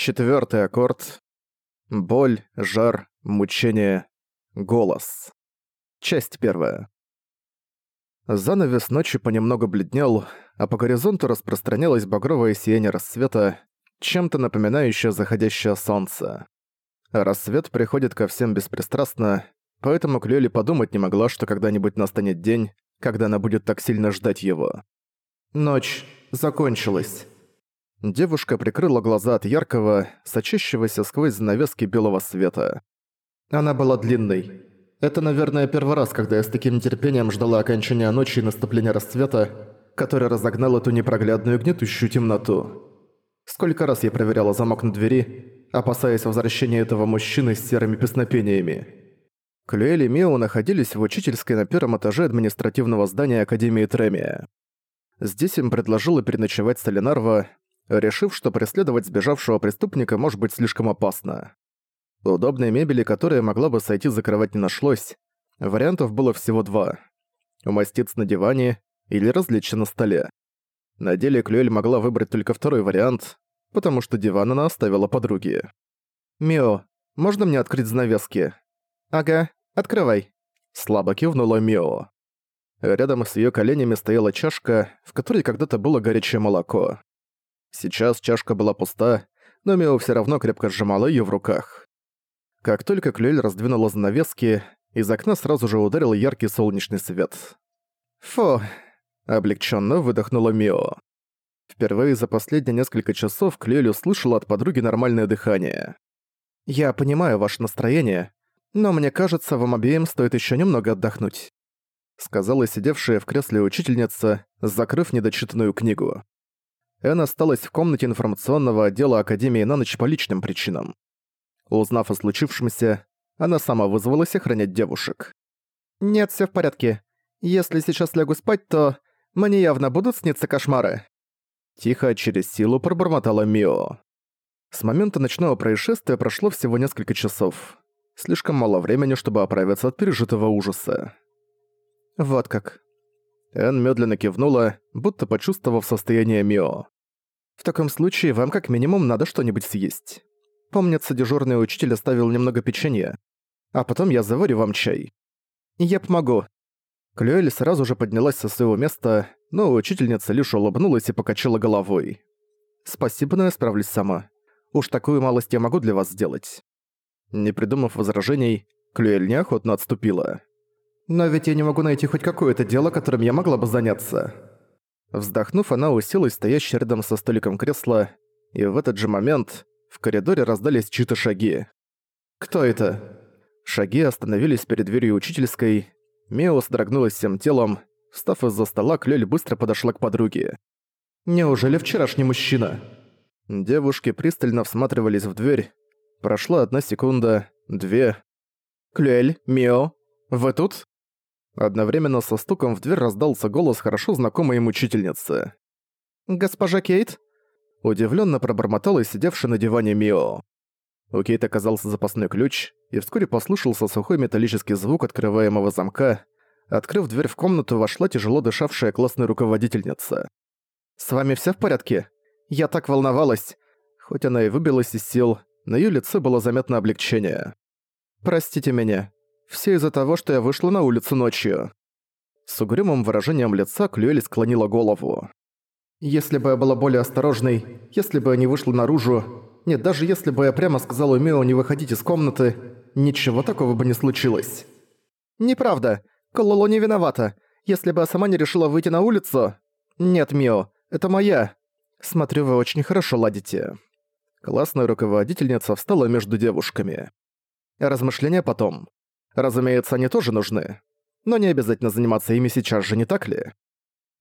Четвертый аккорд. Боль, жар, мучение, голос. Часть первая. Занавес ночи понемногу бледнел, а по горизонту распространялось багровое сияние рассвета, чем-то напоминающее заходящее солнце. рассвет приходит ко всем беспристрастно, поэтому Клюэли подумать не могла, что когда-нибудь настанет день, когда она будет так сильно ждать его. Ночь закончилась. Девушка прикрыла глаза от яркого, сочащегося сквозь занавески белого света. Она была длинной. Это, наверное, первый раз, когда я с таким нетерпением ждала окончания ночи и наступления расцвета, который разогнал эту непроглядную гнетущую темноту. Сколько раз я проверяла замок на двери, опасаясь возвращения этого мужчины с серыми песнопениями. Клюэль и Мео находились в учительской на первом этаже административного здания Академии Тремия. Здесь им предложила переночевать Солинарва, решив, что преследовать сбежавшего преступника может быть слишком опасно. Удобной мебели, которая могла бы сойти за кровать не нашлось. Вариантов было всего два. Умоститься на диване или развлечься на столе. На деле Клюэль могла выбрать только второй вариант, потому что диван она оставила подруге. «Мио, можно мне открыть занавески?» «Ага, открывай», — слабо кивнула Мио. Рядом с её коленями стояла чашка, в которой когда-то было горячее молоко. Сейчас чашка была пуста, но Мио всё равно крепко сжимала её в руках. Как только Клюэль раздвинула занавески, из окна сразу же ударил яркий солнечный свет. «Фу!» – облегченно выдохнула Мио. Впервые за последние несколько часов Клюэль услышала от подруги нормальное дыхание. «Я понимаю ваше настроение, но мне кажется, вам обеим стоит ещё немного отдохнуть сказала сидевшая в кресле учительница, закрыв недочитанную книгу. Энн осталась в комнате информационного отдела Академии на ночь по личным причинам. Узнав о случившемся, она сама вызвалась охранять девушек. «Нет, всё в порядке. Если сейчас лягу спать, то мне явно будут сниться кошмары». Тихо, через силу пробормотала Мио. С момента ночного происшествия прошло всего несколько часов. Слишком мало времени, чтобы оправиться от пережитого ужаса. «Вот как». Энн медленно кивнула, будто почувствовав состояние Мио. «В таком случае вам как минимум надо что-нибудь съесть. Помнится, дежурный учитель оставил немного печенья. А потом я заварю вам чай. Я помогу». Клюэль сразу же поднялась со своего места, но учительница лишь улыбнулась и покачала головой. «Спасибо, но я справлюсь сама. Уж такую малость я могу для вас сделать». Не придумав возражений, Клюэль неохотно отступила. Но ведь я не могу найти хоть какое-то дело, которым я могла бы заняться. Вздохнув, она уселась стоящее рядом со столиком кресла, и в этот же момент в коридоре раздались чьи-то шаги. «Кто это?» Шаги остановились перед дверью учительской. Мео содрогнулась всем телом. Встав из-за стола, Клёль быстро подошла к подруге. «Неужели вчерашний мужчина?» Девушки пристально всматривались в дверь. Прошла одна секунда, две. «Клюэль, Мио, вы тут?» Одновременно со стуком в дверь раздался голос хорошо знакомой им учительницы. «Госпожа Кейт?» Удивленно пробормотала сидевшая на диване Мио. У Кейт оказался запасной ключ, и вскоре послышался сухой металлический звук открываемого замка. Открыв дверь в комнату, вошла тяжело дышавшая классная руководительница. «С вами все в порядке? Я так волновалась!» Хоть она и выбилась из сил, на ее лице было заметно облегчение. «Простите меня. Все из-за того, что я вышла на улицу ночью». С угрюмым выражением лица Клюэль склонила голову. «Если бы я была более осторожной, если бы я не вышла наружу, нет, даже если бы я прямо сказала Мео не выходить из комнаты, ничего такого бы не случилось». «Неправда. Кололо не виновата. Если бы я сама не решила выйти на улицу...» «Нет, Мио, это моя...» «Смотрю, вы очень хорошо ладите». Классная руководительница встала между девушками. Размышления потом. Разумеется, они тоже нужны. Но не обязательно заниматься ими сейчас же, не так ли?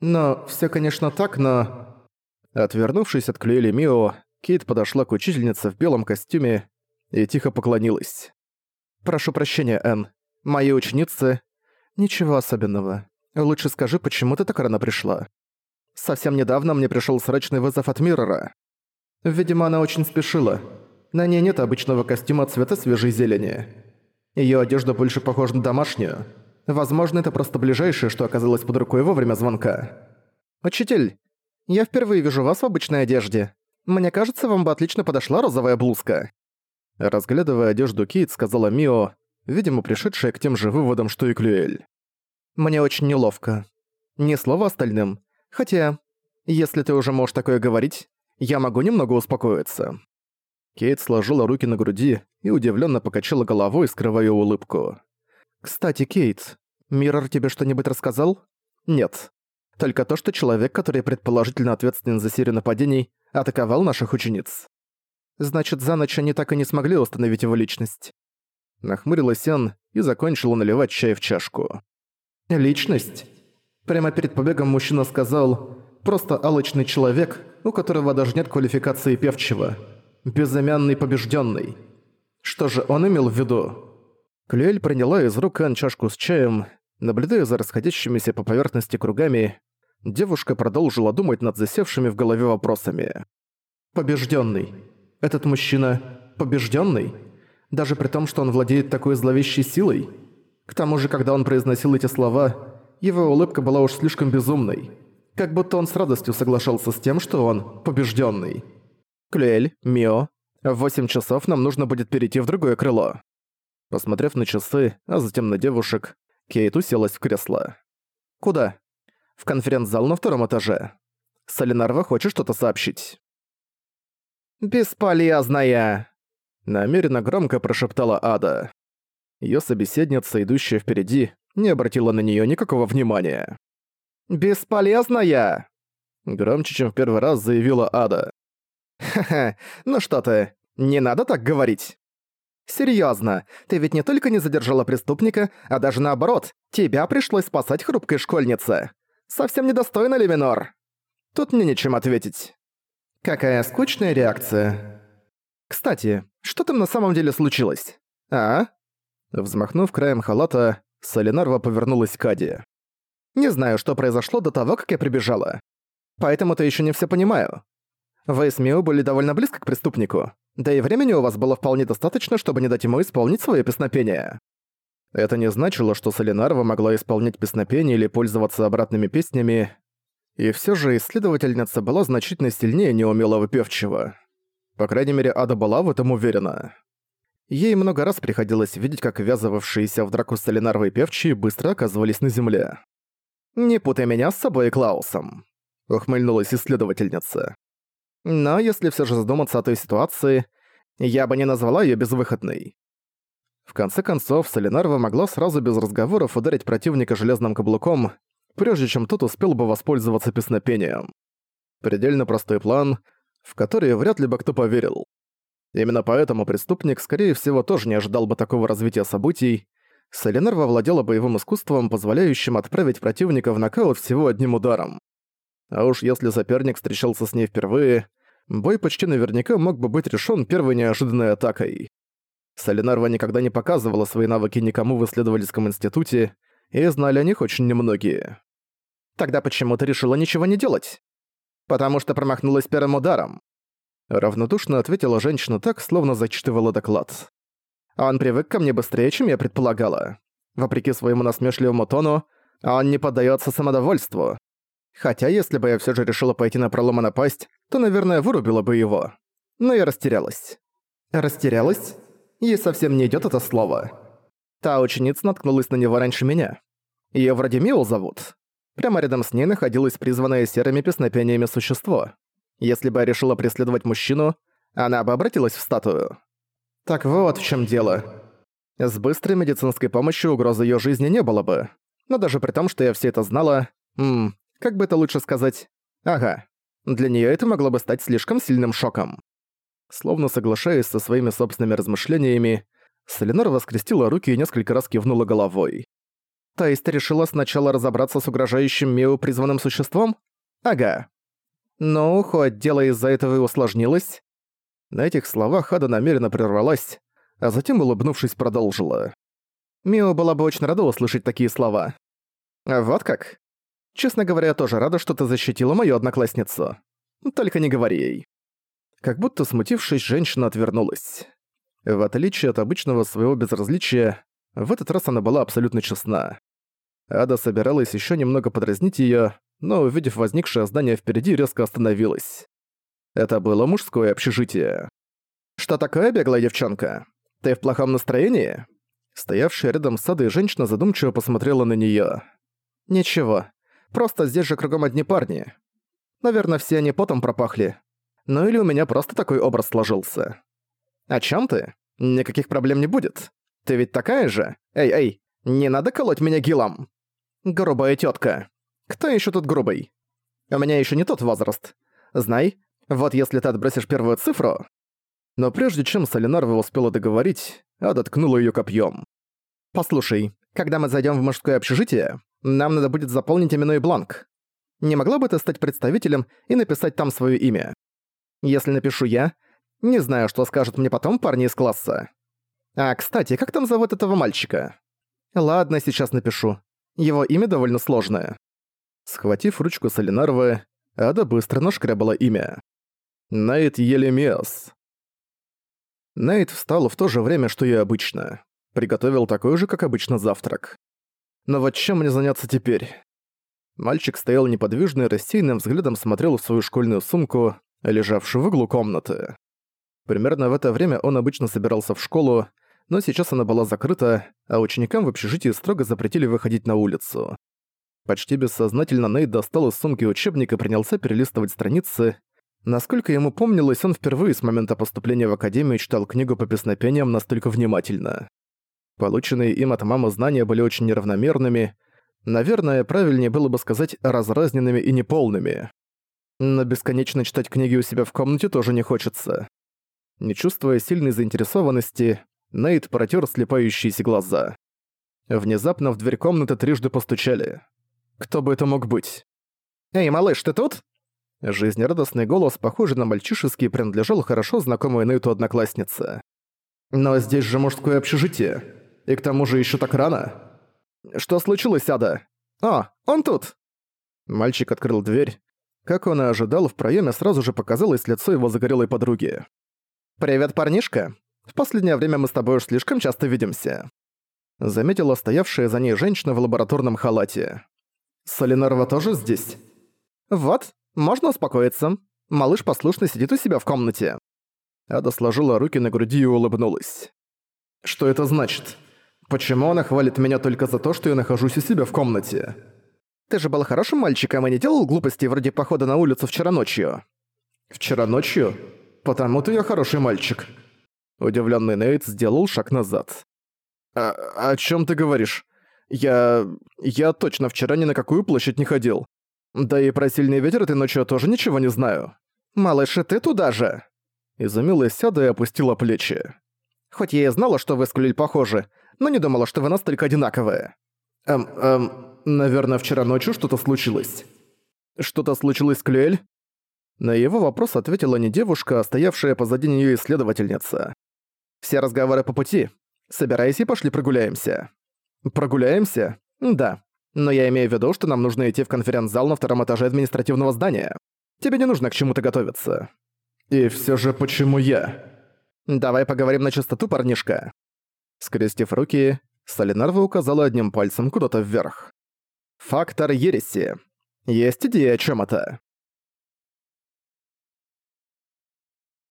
Но все, конечно, так, но... Отвернувшись от Клюэли Мио, Кейт подошла к учительнице в белом костюме и тихо поклонилась. «Прошу прощения, Энн. Мои ученицы...» «Ничего особенного. Лучше скажи, почему ты так рано пришла?» «Совсем недавно мне пришел срочный вызов от Миррора. Видимо, она очень спешила. На ней нет обычного костюма цвета свежей зелени. Её одежда больше похожа на домашнюю. Возможно, это просто ближайшее, что оказалось под рукой во время звонка. «Учитель, я впервые вижу вас в обычной одежде. Мне кажется, вам бы отлично подошла розовая блузка». Разглядывая одежду Кейт, сказала Мио, видимо, пришедшая к тем же выводам, что и Клюэль. «Мне очень неловко. Ни слова остальным. Хотя, если ты уже можешь такое говорить, я могу немного успокоиться». Кейт сложила руки на груди и удивленно покачала головой, скрывая улыбку. «Кстати, Кейт, Миррор тебе что-нибудь рассказал?» «Нет. Только то, что человек, который предположительно ответственен за серию нападений, атаковал наших учениц. Значит, за ночь они так и не смогли установить его личность. Нахмурилась Эн и закончила наливать чай в чашку. «Личность?» Прямо перед побегом мужчина сказал «Просто алочный человек, у которого даже нет квалификации певчего. Безымянный побежденный. Что же он имел в виду?» Клюэль приняла из рук Эн чашку с чаем, наблюдая за расходящимися по поверхности кругами, девушка продолжила думать над засевшими в голове вопросами. «Побежденный. Этот мужчина побежденный? Даже при том, что он владеет такой зловещей силой? К тому же, когда он произносил эти слова, его улыбка была уж слишком безумной. Как будто он с радостью соглашался с тем, что он побежденный. «Клюэль, Мио, в восемь часов нам нужно будет перейти в другое крыло». Посмотрев на часы, а затем на девушек, Кейт уселась в кресло. «Куда?» «В конференц-зал на втором этаже. Солинарва хочет что-то сообщить». «Бесполезная!» Намеренно громко прошептала Ада. Её собеседница, идущая впереди, не обратила на неё никакого внимания. «Бесполезная!» Громче, чем в первый раз заявила Ада. «Ха-ха, ну что ты, не надо так говорить!» «Серьёзно, ты ведь не только не задержала преступника, а даже наоборот, тебя пришлось спасать хрупкой школьнице. Совсем недостойно ли, Минор?» Тут мне нечем ответить. Какая скучная реакция. Кстати, что там на самом деле случилось? А? Взмахнув краем халата, Солинарва повернулась к Аде. Не знаю, что произошло до того, как я прибежала. Поэтому-то еще не все понимаю. Вы с Мио были довольно близко к преступнику, да и времени у вас было вполне достаточно, чтобы не дать ему исполнить свое песнопение. Это не значило, что Солинарва могла исполнять песнопение или пользоваться обратными песнями, и все же исследовательница была значительно сильнее неумелого певчего. По крайней мере, Ада была в этом уверена. Ей много раз приходилось видеть, как ввязывавшиеся в драку Солинарвы певчие быстро оказывались на земле. «Не путай меня с собой и Клаусом», — ухмыльнулась исследовательница. «Но если все же задуматься о той ситуации, я бы не назвала ее безвыходной». В конце концов, Солинарва могла сразу без разговоров ударить противника железным каблуком, прежде чем тот успел бы воспользоваться песнопением. Предельно простой план, в который вряд ли бы кто поверил. Именно поэтому преступник, скорее всего, тоже не ожидал бы такого развития событий. Солинарва владела боевым искусством, позволяющим отправить противника в нокаут всего одним ударом. А уж если соперник встречался с ней впервые, бой почти наверняка мог бы быть решен первой неожиданной атакой. Солинарва никогда не показывала свои навыки никому в исследовательском институте, и знали о них очень немногие. Тогда почему ты решила ничего не делать? Потому что промахнулась первым ударом. Равнодушно ответила женщина так, словно зачитывала доклад. Он привык ко мне быстрее, чем я предполагала. Вопреки своему насмешливому тону, он не поддается самодовольству. Хотя, если бы я все же решила пойти на пролом и напасть, то, наверное, вырубила бы его. Но я растерялась. Растерялась? Ей совсем не идет это слово. Та ученица наткнулась на него раньше меня. Её вроде Мио зовут. Прямо рядом с ней находилось призванное серыми песнопениями существо. Если бы я решила преследовать мужчину, она бы обратилась в статую. Так вот в чем дело. С быстрой медицинской помощью угрозы её жизни не было бы. Но даже при том, что я все это знала... Ммм, как бы это лучше сказать? Ага. Для неё это могло бы стать слишком сильным шоком. Словно соглашаясь со своими собственными размышлениями, Соленор воскрестила руки и несколько раз кивнула головой. «То есть ты решила сначала разобраться с угрожающим Миу призванным существом? Ага. Ну, хоть дело из-за этого и усложнилось». На этих словах Ада намеренно прервалась, а затем, улыбнувшись, продолжила. Мио была бы очень рада услышать такие слова. «Вот как? Честно говоря, я тоже рада, что ты защитила мою одноклассницу. Только не говори ей». Как будто смутившись, женщина отвернулась. В отличие от обычного своего безразличия, в этот раз она была абсолютно честна. Ада собиралась еще немного подразнить ее, но, увидев возникшее здание впереди, резко остановилась. Это было мужское общежитие. «Что такое, беглая девчонка? Ты в плохом настроении?» Стоявшая рядом с Адой женщина задумчиво посмотрела на неё. «Ничего. Просто здесь же кругом одни парни. Наверное, все они потом пропахли. Ну или у меня просто такой образ сложился». «О чём ты? Никаких проблем не будет. Ты ведь такая же? Эй, эй, не надо колоть меня гилом!» «Грубая тётка. Кто ещё тут грубый? У меня ещё не тот возраст. Знай, вот если ты отбросишь первую цифру...» Но прежде чем Солинарва успела договорить, Ада ткнула её копьём. «Послушай, когда мы зайдём в мужское общежитие, нам надо будет заполнить именной бланк. Не могла бы ты стать представителем и написать там своё имя? Если напишу я, не знаю, что скажут мне потом парни из класса. А, кстати, как там зовут этого мальчика? Ладно, сейчас напишу. Его имя довольно сложное». Схватив ручку Солинарвы, Ада быстро нашкрябала имя. Найт Елемес. Найт встал в то же время, что и обычно. Приготовил такой же, как обычно, завтрак. Но вот чем мне заняться теперь? Мальчик стоял неподвижно и рассеянным взглядом смотрел в свою школьную сумку, лежавшую в углу комнаты. Примерно в это время он обычно собирался в школу, но сейчас она была закрыта, а ученикам в общежитии строго запретили выходить на улицу. Почти бессознательно Нейт достал из сумки учебник и принялся перелистывать страницы. Насколько ему помнилось, он впервые с момента поступления в академию читал книгу по песнопениям настолько внимательно. Полученные им от мамы знания были очень неравномерными, наверное, правильнее было бы сказать разразненными и неполными. Но бесконечно читать книги у себя в комнате тоже не хочется. Не чувствуя сильной заинтересованности, Нейт протер слепающиеся глаза. Внезапно в дверь комнаты трижды постучали. Кто бы это мог быть? «Эй, малыш, ты тут?» Жизнерадостный голос, похожий на мальчишеский, принадлежал хорошо знакомой Нейту однокласснице. «Но здесь же мужское общежитие. И к тому же еще так рано. Что случилось, Ада? О, он тут!» Мальчик открыл дверь. Как он и ожидал, в проеме сразу же показалось лицо его загорелой подруги. «Привет, парнишка. В последнее время мы с тобой уж слишком часто видимся». Заметила стоявшая за ней женщина в лабораторном халате. Солинарова тоже здесь? Вот, можно успокоиться. Малыш послушно сидит у себя в комнате. Ада сложила руки на груди и улыбнулась. Что это значит? Почему она хвалит меня только за то, что я нахожусь у себя в комнате? Ты же был хорошим мальчиком и не делал глупостей вроде похода на улицу вчера ночью. Вчера ночью? Потому-то я хороший мальчик. Удивленный Нейт сделал шаг назад. «А о чем ты говоришь? Я... я точно вчера ни на какую площадь не ходил. Да и про сильный ветер этой ночью тоже ничего не знаю. Малыш, и ты туда же?» Изумилась Сяда и опустила плечи. «Хоть я и знала, что вы с Клюль похожи, но не думала, что вы настолько одинаковые». «Эм, эм, наверное, вчера ночью что-то случилось». «Что-то случилось с Клюэль?» На его вопрос ответила не девушка, а стоявшая позади неё исследовательница. «Все разговоры по пути. Собирайся и пошли прогуляемся». «Прогуляемся?» «Да. Но я имею в виду, что нам нужно идти в конференц-зал на втором этаже административного здания. Тебе не нужно к чему-то готовиться». «И всё же почему я?» «Давай поговорим на чистоту, парнишка». Скрестив руки, Солинарва указала одним пальцем куда-то вверх. «Фактор ереси. Есть идея о чём это?»